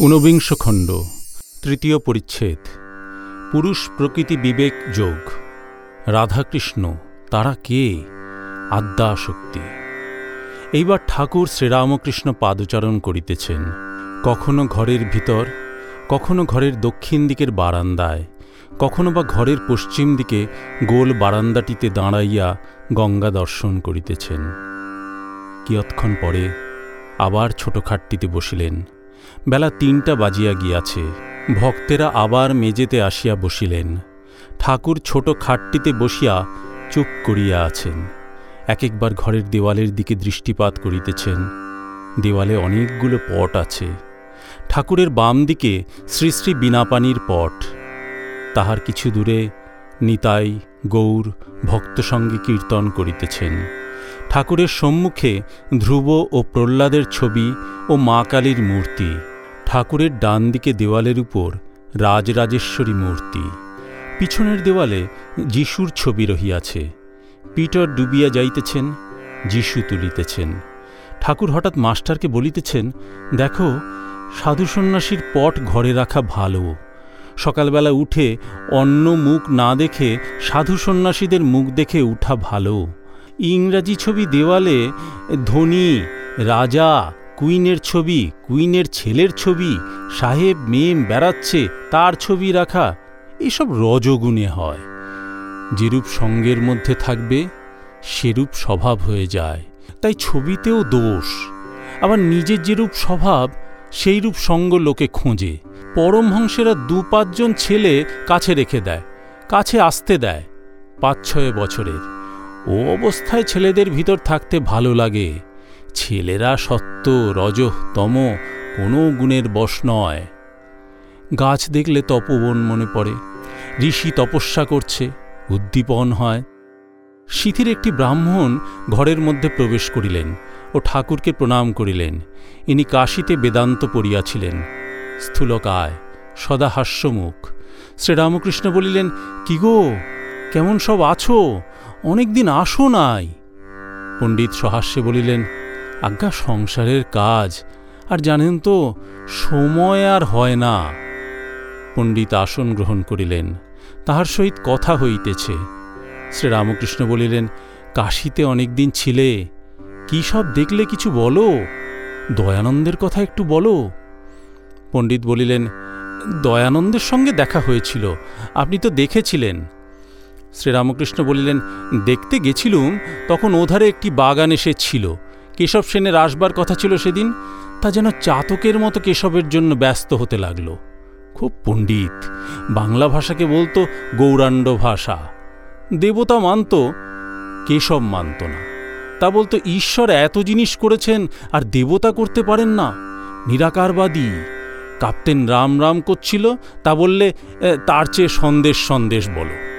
ঊনবিংশ খণ্ড, তৃতীয় পরিচ্ছেদ, পুরুষ প্রকৃতি বিবেক যোগ, রাধাকৃষ্ণ, তারা কে? আদ্যাশক্তি এইবার ঠাকুর শ্রীরামকৃষ্ণ পাদচারণ করিতেছেন। কখনো ঘরের ভিতর, কখনো ঘরের দক্ষিণ দিকের বারান্দায়, কখনো বা ঘরের পশ্চিম দিকে গোল বারান্দাটিতে দাঁড়াইয়া গঙ্গা দর্শন করিতেছেন। কিয়ৎক্ষণ পরে আবার ছোট খাটটিতে বসিলেন। বেলা তিনটা বাজিয়া গিয়াছে। ভক্তেরা আবার মেজেতে আসিয়া বসিলেন। ঠাকুর ছোট খাটটিতে বসিয়া চুপ করিয়া আছেন। এক একবার ঘরের দেওয়ালের দিকে দৃষ্টিপাত করিতেছেন। দেওয়ালে অনেকগুলো পট আছে। ঠাকুরের বাম দিকে শ্রী শ্রী বিনাপানির পট। তাহার কিছু দূরে নিতাই, গৌর ভক্তসঙ্গে কীর্তন করিতেছেন। ঠাকুরের সম্মুখে ধ্রুব ও প্রহ্লাদের ছবি ও মা কালীর মূর্তি, ঠাকুরের ডান দিকে দেওয়ালের উপর রাজরাজেশ্বরী মূর্তি। পিছনের দেওয়ালে যিশুর ছবি রহিয়াছে। পিটার ডুবিয়া যাইতেছেন, যিশু তুলিতেছেন। ঠাকুর হঠাৎ মাস্টারকে বলিতেছেন, দেখো, সাধু সন্ন্যাসীর পট ঘরে রাখা ভালো। সকালবেলা উঠে অন্য মুখ না দেখে সাধু সন্ন্যাসীদের মুখ দেখে উঠা ভালো। ইংরাজি ছবি দেওয়ালে ধনী, রাজা, কুইনের ছবি, কুইনের ছেলের ছবি, সাহেব মেম বেড়াচ্ছে, তার ছবি রাখা, এসব রজগুণে হয়। যেরূপ সঙ্গের মধ্যে থাকবে, সেরূপ স্বভাব হয়ে যায়। তাই ছবিতেও দোষ। আবার নিজের যেরূপ স্বভাব, সেইরূপ সঙ্গ লোকে খোঁজে। পরমহংসেরা দু পাঁচজন ছেলে কাছে রেখে দেয়, কাছে আসতে দেয়, পাঁচ ছয় বছরের। ও অবস্থায় ছেলেদের ভিতর থাকতে ভালো লাগে। ছেলেরা সত্য, রজ, তম, কোনো গুণের বশ নয়। গাছ দেখলে তপবন মনে পড়ে। ঋষি তপস্যা করছে, উদ্দীপন হয়। শীথির একটি ব্রাহ্মণ ঘরের মধ্যে প্রবেশ করিলেন ও ঠাকুরকে প্রণাম করিলেন। ইনি কাশীতে বেদান্ত পড়িয়াছিলেন। স্থূলকায় সদা হাস্যমুখ শ্রীরামকৃষ্ণ বলিলেন, কি গো? কেমন সব আছো? অনেকদিন আসো নাই। পণ্ডিত সহাস্যে বলিলেন, আজ্ঞা, সংসারের কাজ। আর জানেন তো, সময় আর হয় না। পণ্ডিত আসন গ্রহণ করিলেন। তাহার সহিত কথা হইতেছে। শ্রীরামকৃষ্ণ বলিলেন, কাশীতে অনেকদিন ছিলে। কি সব দেখলে কিছু বলো? দয়ানন্দের কথা একটু বলো? পণ্ডিত বলিলেন, দয়ানন্দের সঙ্গে দেখা হয়েছিল। আপনি তো দেখেছিলেন। শ্রীরামকৃষ্ণ বলিলেন, দেখতে গেছিলুম, তখন ওধারে একটি বাগান এসে ছিল কেশব সেনের আসবার কথা ছিল সেদিন, তা যেন চাতকের মতো কেশবের জন্য ব্যস্ত হতে লাগল। খুব পণ্ডিত, বাংলা ভাষাকে বলতো গৌরাণ্ড ভাষা। দেবতা মানত, কেশব মানত না। তা বলতো, ঈশ্বর এত জিনিস করেছেন, আর দেবতা করতে পারেন না। নিরাকারবাদী। কাপ্তেন রাম রাম করছিল, তা বললে তার চেয়ে সন্দেশ সন্দেশ বলো।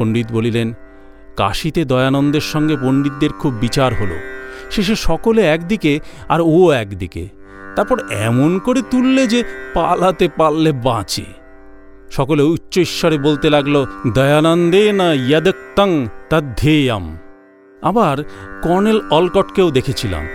পণ্ডিত বলিলেন, কাশীতে দয়ানন্দের সঙ্গে পণ্ডিতদের খুব বিচার হলো। শেষে সকলে একদিকে আর ও একদিকে। তারপর এমন করে তুললে যে পালাতে পারলে বাঁচে। সকলে উচ্চ ঈশ্বরে বলতে লাগল, দয়ানন্দে না ইয়াদক্তং তদ্ধেয়াম। আবার কর্নেল অলকটকেও দেখেছিলাম।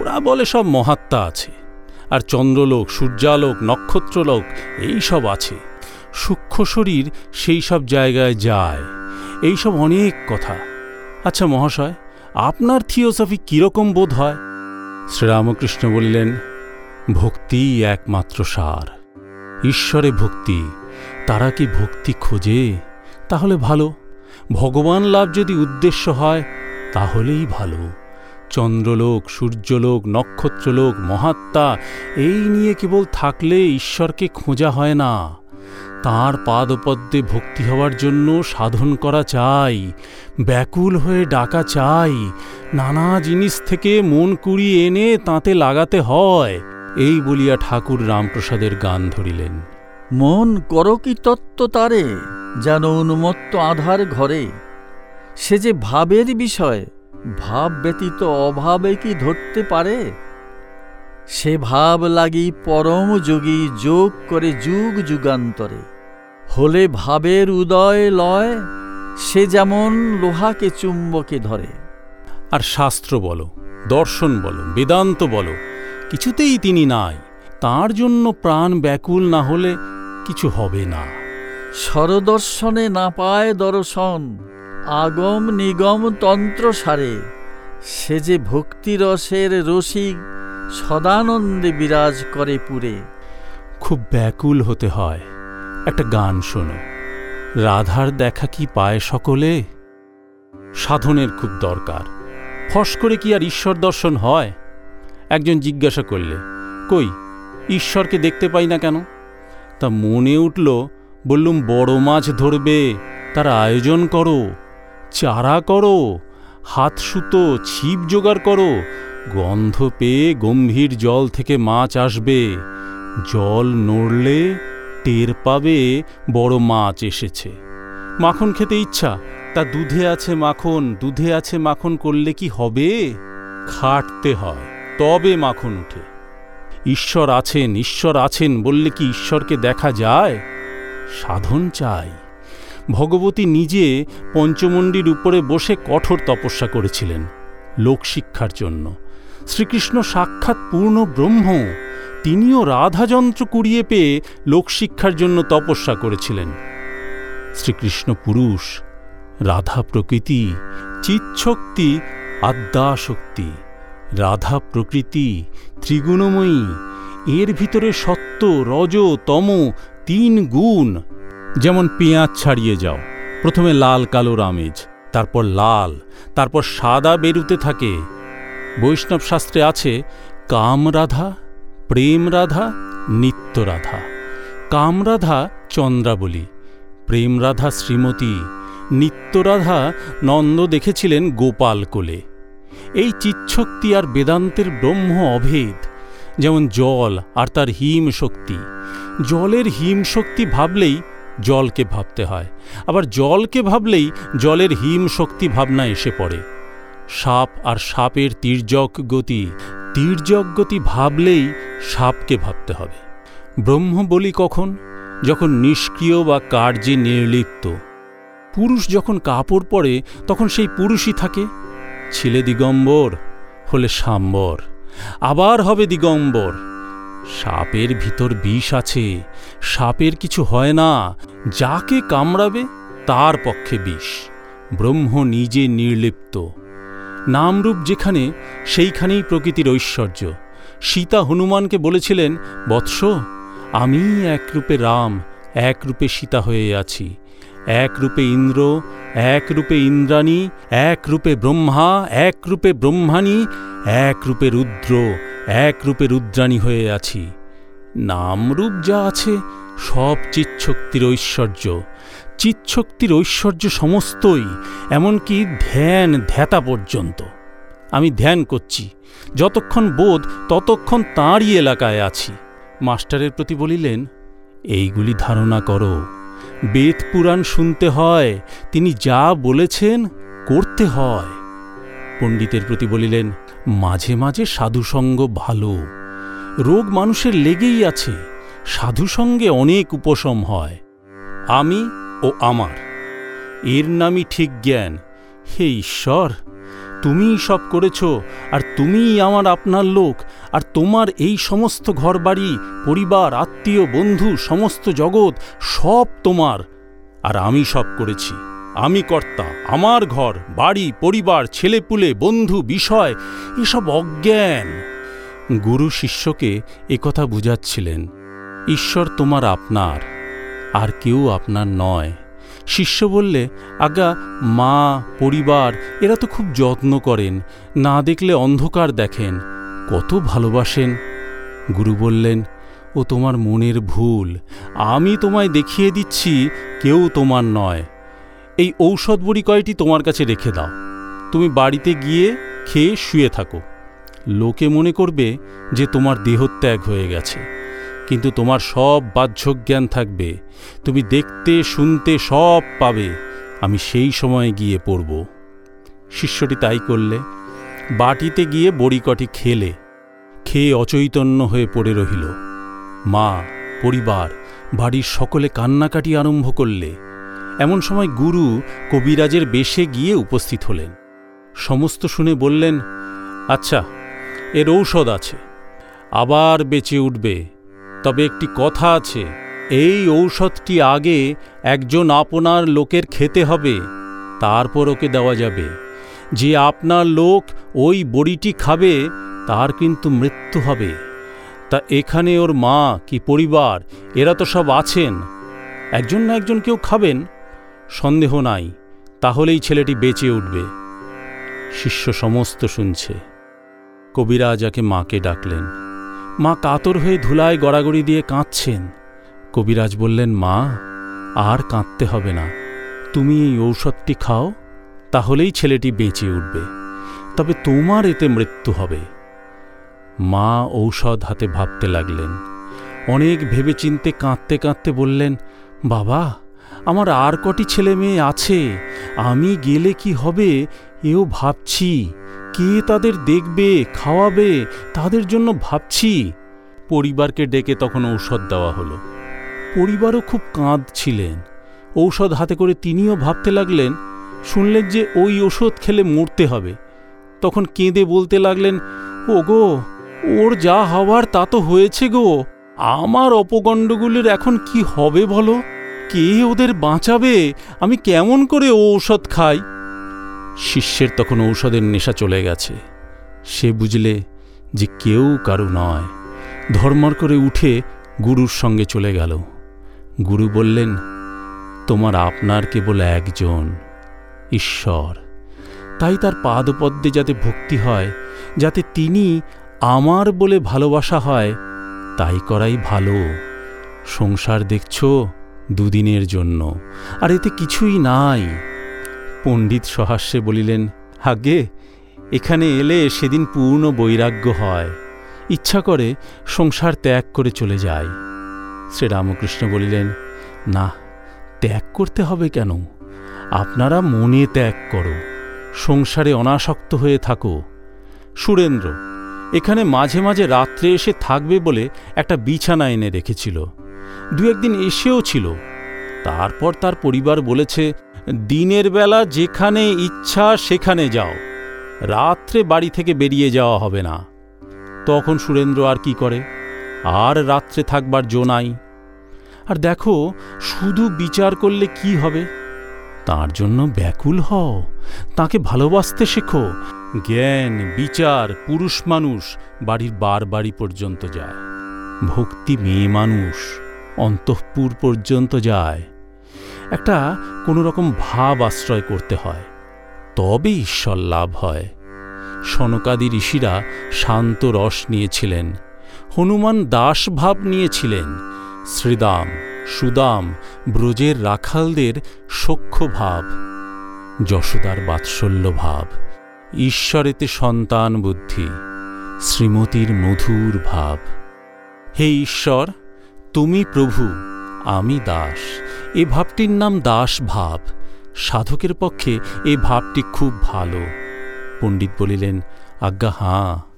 ওরা বলে সব মহাত্মা আছে। আর চন্দ্রলোক, সূর্যালোক, নক্ষত্রলোক, এই সব আছে। সূক্ষ্ম শরীর সেই সব জায়গায় যায়। এই সব অনেক কথা। আচ্ছা মহাশয়, আপনার থিওসফি কীরকম বোধ হয়? শ্রীরামকৃষ্ণ বললেন, ভক্তি একমাত্র সার। ঈশ্বরে ভক্তি, তারা কি ভক্তি খোঁজে? তাহলে ভালো। ভগবান লাভ যদি উদ্দেশ্য হয়, তাহলেই ভালো। চন্দ্রলোক, সূর্যলোক, নক্ষত্রলোক, মহাত্মা, এই নিয়ে কেবল থাকলে ঈশ্বরকে খোঁজা হয় না। তাঁর পাদপদ্মে ভক্তি হওয়ার জন্য সাধন করা চাই, ব্যাকুল হয়ে ডাকা চাই, নানা জিনিস থেকে মন কুড়িয়ে এনে তাঁতে লাগাতে হয়, এই বলিয়া ঠাকুর রামপ্রসাদের গান ধরিলেন। মন কর কি তত্ত্ব তারে, যেন উন্মত্ত আধার ঘরে। সে যে ভাবের বিষয়, ভাব ব্যতীত অভাবে কি ধরতে পারে? সে ভাব লাগি পরম যোগী যোগ করে যুগ যুগান্তরে। হলে ভাবের উদয় লয় সে যেমন লোহাকে চুম্বকে ধরে। আর শাস্ত্র বলো দর্শন বলো বেদান্ত বলো কিছুতেই তিনি নাই। তার জন্য প্রাণ ব্যাকুল না হলে কিছু হবে না। স্বরদর্শনে না পায় দর্শন আগম নিগম তন্ত্র সারে। সে যে ভক্তিরসের রসিক সদানন্দে বিরাজ করে পুরে। খুব ব্যাকুল হতে হয়। একটা গান শোনো। রাধার দেখা কি পায় সকলে? সাধনের খুব দরকার। ফস করে কি আর ঈশ্বর দর্শন হয়? একজন জিজ্ঞাসা করলে, কই, ঈশ্বরকে দেখতে পাই না কেন? তা মনে উঠল, বললুম, বড় মাছ ধরবে, তার আয়োজন করো, চারা করো, হাত সুতো, ছিপ জোগাড় করো, গন্ধ পেয়ে গম্ভীর জল থেকে মাছ আসবে, জল নড়লে টের পাবে, বড় মাছ এসেছে। মাখন খেতে ইচ্ছা, তা দুধে আছে মাখন, দুধে আছে মাখন করলে কি হবে? খাটতে হয়, তবে মাখন উঠে। ঈশ্বর আছেন ঈশ্বর আছেন বললে কি ঈশ্বরকে দেখা যায়? সাধন চাই। ভগবতী নিজে পঞ্চমণ্ডির উপরে বসে কঠোর তপস্যা করেছিলেন, লোকশিক্ষার জন্য। শ্রীকৃষ্ণ সাক্ষাৎ পূর্ণ ব্রহ্ম, তিনিও রাধাযন্ত্র কুড়িয়ে পেয়ে লোকশিক্ষার জন্য তপস্যা করেছিলেন। শ্রীকৃষ্ণ পুরুষ, রাধা প্রকৃতি চিৎশক্তি আদ্যাশক্তি রাধা প্রকৃতি, ত্রিগুণময়ী, এর ভিতরে সত্য, রজ, তম, তিন গুণ। যেমন পেঁয়াজ ছাড়িয়ে যাও, প্রথমে লাল কালো আমেজ তারপর লাল, তারপর সাদা বেরুতে থাকে বৈষ্ণব শাস্ত্রে আছে কামরাধা প্রেম রাধা, নিত্য রাধা। কামরাধা চন্দ্রাবলী। প্রেম রাধা, শ্রীমতী। নিত্যরাধা নন্দ দেখেছিলেন গোপাল কোলে। এই চিচ্ছক্তি আর বেদান্তের ব্রহ্ম অভেদ, যেমন জল আর তার হিম শক্তি। জলের হিম শক্তি ভাবলেই জলকে ভাবতে হয়। আবার জলকে ভাবলেই জলের হিম শক্তি ভাবনা এসে পড়ে। সাপ আর সাপের তীর্যক গতি তীর্যক গতি ভাবলেই সাপকে ভাবতে হবে। ব্রহ্ম বলি কখন? যখন নিষ্ক্রিয় বা কার্যে নির্লিপ্ত। পুরুষ যখন কাপড় পরে, তখন সেই পুরুষই থাকে। ছিলে দিগম্বর, হলে সাম্বর, আবার হবে দিগম্বর। সাপের ভিতর বিষ আছে, সাপের কিছু হয় না, যাকে কামড়াবে তার পক্ষে বিষ। ব্রহ্ম নিজে নির্লিপ্ত। নামরূপ যেখানে, সেইখানেই প্রকৃতির ঐশ্বর্য। সীতা হনুমানকে বলেছিলেন, বৎস, আমি একরূপে রাম একরূপে সীতা হয়ে আছি। একরূপে ইন্দ্র একরূপে ইন্দ্রাণী একরূপে ব্রহ্মা একরূপে ব্রহ্মাণী একরূপে রুদ্র একরূপে রুদ্রাণী হয়ে আছি। নামরূপ যা আছে সব চিৎশক্তির ঐশ্বর্য। চিৎশক্তির ঐশ্বর্য সমস্তই, এমনকি ধ্যান ধ্যাতা পর্যন্ত। আমি ধ্যান করছি, যতক্ষণ বোধ ততক্ষণ তাঁরই এলাকায় আছি। মাস্টারের প্রতি বলিলেন, এইগুলি ধারণা করো। বেদ পুরাণ শুনতে হয়, তিনি যা বলেছেন করতে হয়। পণ্ডিতের প্রতি বলিলেন, মাঝে মাঝে সাধুসঙ্গ ভালো। রোগ মানুষের লেগেই আছে। সাধুসঙ্গে অনেক উপশম হয়। আমি ও আমার। এর নামই ঠিক জ্ঞান। হে ঈশ্বর, তুমিই সব করেছ, আর তুমিই আমার আপনার লোক, আর তোমার এই সমস্ত ঘরবাড়ি, পরিবার, আত্মীয়, বন্ধু, সমস্ত জগৎ সব তোমার। আর আমি সব করেছি। আমি কর্তা, আমার ঘর, বাড়ি, পরিবার, ছেলেপুলে, বন্ধু, বিষয়, এসব অজ্ঞান। গুরু শিষ্যকে একথা বুঝাচ্ছিলেন। ঈশ্বর তোমার আপনার, আর কেউ আপনার নয়। শিষ্য বললে, আগা, মা, পরিবার, এরা তো খুব যত্ন করেন, না দেখলে অন্ধকার দেখেন, কত ভালোবাসেন। গুরু বললেন, ও তোমার মনের ভুল, আমি তোমায় দেখিয়ে দিচ্ছি, কেউ তোমার নয়। এই ঔষধ বড়ি কয়টি তোমার কাছে রেখে দাও। তুমি বাড়িতে গিয়ে খেয়ে শুয়ে থাকো। লোকে মনে করবে যে তোমার দেহত্যাগ হয়ে গেছে। কিন্তু তোমার সব বাহ্যজ্ঞান থাকবে। তুমি দেখতে, শুনতে সব পাবে। আমি সেই সময়ে গিয়ে পড়ব। শিষ্যটি তাই করলে। বাটিতে গিয়ে বড়িকটি খেলে। খেয়ে অচৈতন্য হয়ে পড়ে রহিল। মা, পরিবার, বাড়ির সকলে কান্নাকাটি আরম্ভ করলে। এমন সময় গুরু কবিরাজের বেশে গিয়ে উপস্থিত হলেন। সমস্ত শুনে বললেন আচ্ছা এর ঔষধ আছে। আবার বেঁচে উঠবে। তবে একটি কথা আছে, এই ঔষধটি আগে একজন আপনার লোকের খেতে হবে, তারপর ওকে দেওয়া যাবে। যে আপনার লোক ওই বড়িটি খাবে, তার কিন্তু মৃত্যু হবে। তা এখানে ওর মা কি পরিবার, এরা তো সব আছেন। একজন না একজন কেউ খাবেন? সন্দেহ নাই, তাহলেই ছেলেটি বেঁচে উঠবে। শিষ্য সমস্ত শুনছে। কবিরাজাকে মাকে ডাকলেন। মা কাতর হয়ে ধুলায় গড়াগড়ি দিয়ে কাঁদছেন। কবিরাজ বললেন, মা, আর কাঁদতে হবে না। তুমি এই ঔষধটি খাও, তাহলেই ছেলেটি বেঁচে উঠবে। তবে তোমার এতে মৃত্যু হবে। মা ঔষধ হাতে ভাবতে লাগলেন। অনেক ভেবেচিন্তে কাঁদতে কাঁদতে বললেন, বাবা, আমার আর কটি ছেলে মেয়ে আছে, আমি গেলে কি হবে? এও ভাবছি। কে তাদের দেখবে, খাওয়াবে, তাদের জন্য ভাবছি। পরিবারকে ডেকে তখন ঔষধ দেওয়া হলো। পরিবারও খুব কাঁদছিলেন। ঔষধ হাতে করে তিনিও ভাবতে লাগলেন, শুনলেন যে ওই ওষুধ খেলে মরতে হবে। তখন কেঁদে বলতে লাগলেন ও গো ওর যা হওয়ার তা তো হয়েছে গো। আমার অপগণ্ডগুলির এখন কি হবে বলো? কে ওদের বাঁচাবে? আমি কেমন করে ও ঔষধ খাই? শিষ্যের তখন ঔষধের নেশা চলে গেছে। সে বুঝলে যে কেউ কারু নয়। ধর্মর করে উঠে গুরুর সঙ্গে চলে গেল। গুরু বললেন, তোমার আপনার কেবল একজন, ঈশ্বর। তাই তার পাদপদ্মে যাতে ভক্তি হয়, যাতে তিনি আমার বলে ভালোবাসা হয়, তাই করাই ভালো। সংসার দেখছ দুদিনের জন্য, আর এতে কিছুই নাই। পণ্ডিত সহাস্যে বলিলেন, হাগে, এখানে এলে সেদিন পূর্ণ বৈরাগ্য হয়। ইচ্ছা করে সংসার ত্যাগ করে চলে যায় শ্রীরামকৃষ্ণ বলিলেন, না, ত্যাগ করতে হবে কেন? আপনারা মনে ত্যাগ করো, সংসারে অনাসক্ত হয়ে থাকো। সুরেন্দ্র, এখানে মাঝে মাঝে রাত্রে এসে থাকবে বলে একটা বিছানা এনে রেখেছিল। দু একদিন এসেও ছিল। তারপর তার পরিবার বলেছে দিনের বেলা যেখানে ইচ্ছা সেখানে যাও। রাত্রে বাড়ি থেকে বেরিয়ে যাওয়া হবে না। তখন সুরেন্দ্র আর কি করে? আর রাত্রে থাকবার জো নাই। আর দেখো, শুধু বিচার করলে কি হবে? তার জন্য ব্যাকুল হও। তাকে ভালোবাসতে শেখো। জ্ঞান, বিচার, পুরুষ মানুষ বাড়ির বার বাড়ি পর্যন্ত যায়। ভক্তি মেয়ে মানুষ অন্তঃপুর পর্যন্ত যায়। একটা কোনো রকম ভাব আশ্রয় করতে হয়। তবে ঈশ্বর লাভ হয়। সনকাদি ঋষিরা শান্ত রস নিয়েছিলেন। হনুমান দাস ভাব নিয়েছিলেন। শ্রীদাম, সুদাম, ব্রজের রাখালদের সখ্য ভাব, যশোদার বাৎসল্য ভাব, ঈশ্বরেতে সন্তান বুদ্ধি, শ্রীমতীর মধুর ভাব। হে ঈশ্বর, তুমি প্রভু, আমি দাস। এ ভাবটির নাম দাস ভাব। সাধকের পক্ষে এ ভাবটি খুব ভালো। পণ্ডিত বলিলেন, আজ্ঞা, হাঁ।